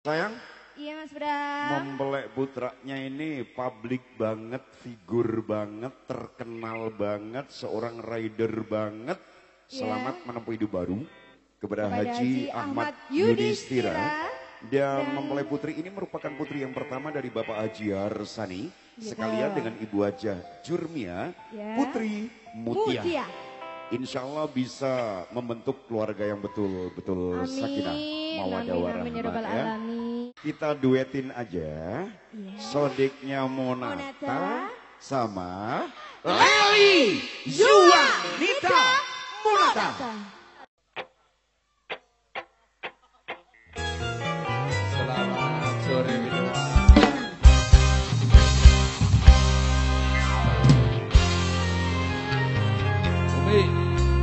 Sayang, Iya Mas Bram. mempelai putranya ini publik banget, figur banget, terkenal banget, seorang rider banget. Selamat menempuh hidup baru kepada, Kepada Haji, Haji Ahmad Ahmad Yudhistira. Yudhistira. Dan Dan- mempelai putri ini merupakan putri yang pertama dari Bapak Haji Harsani. Gitu. Sekalian dengan Ibu Haja Jurmia, Ya. Putri Mutia. Mutia. Insya Allah bisa membentuk keluarga yang betul-betul sakinah, mawadah warahmah Amin. Ya ya. Alamin. Kita duetin aja Iya. sodeknya Monata, Monata. sama Leli Zuanita Monata. Selamat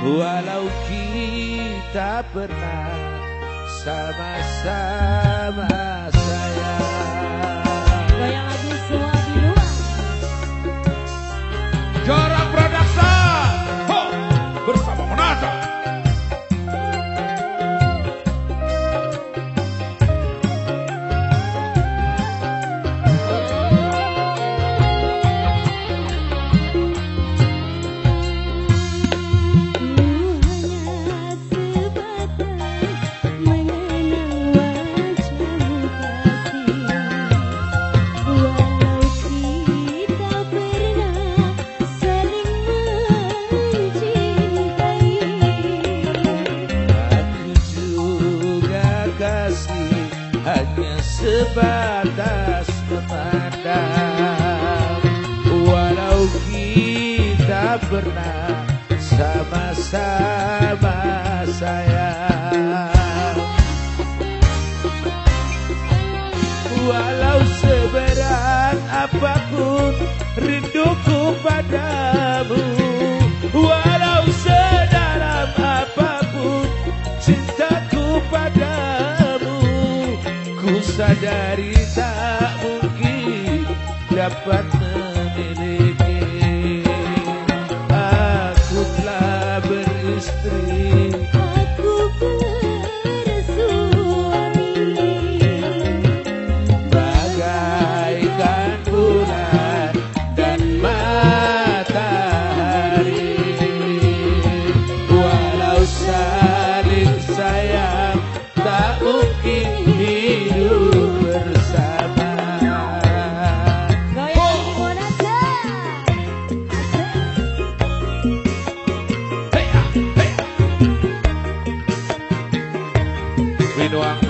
Walau kita pernah sama-sama sayang. Goyang lagi semua di luar. Jorok memandang Walau kita pernah sama-sama sayang. Walau seberat apa pun rinduku padamu. Walau sedalam apa pun cintaku padamu. Ku sadari tak mungkin Rapatnere Noah.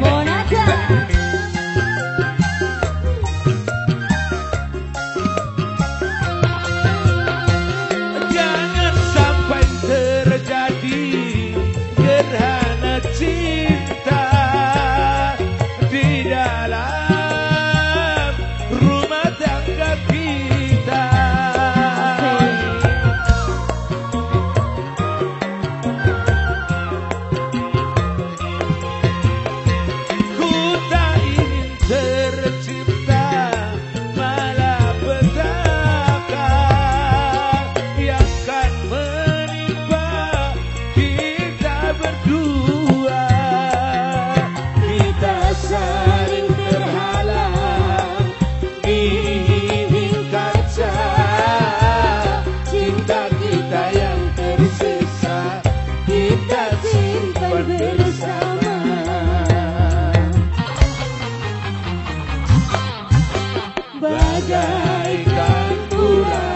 Monaca. Bagaikan bulan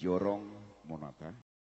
Jorong Monata.